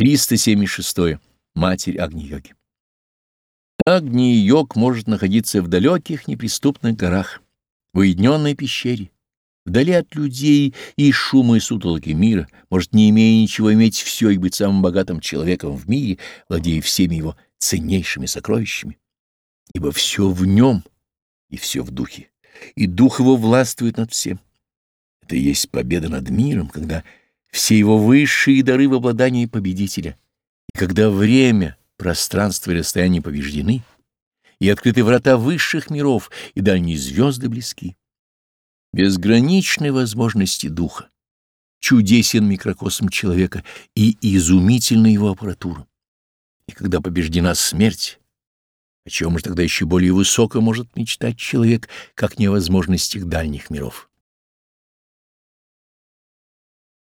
376. Матерь Агни-йоги. Агни-йог может находиться в далеких неприступных горах, в уединенной пещере, вдали от людей и шума и сутолоки мира, может, не имея ничего, иметь все и быть самым богатым человеком в мире, владея всеми его ценнейшими сокровищами. Ибо все в нем и все в духе, и дух его властвует над всем. Это и есть победа над миром, когда все его высшие дары в обладании победителя, и когда время, пространство и расстояние побеждены, и открыты врата высших миров, и дальние звезды близки. Безграничные возможности духа, чудесен микрокосм человека и изумительна его аппаратура. И когда побеждена смерть, о чем же тогда еще более высоко может мечтать человек, как невозможностях дальних миров?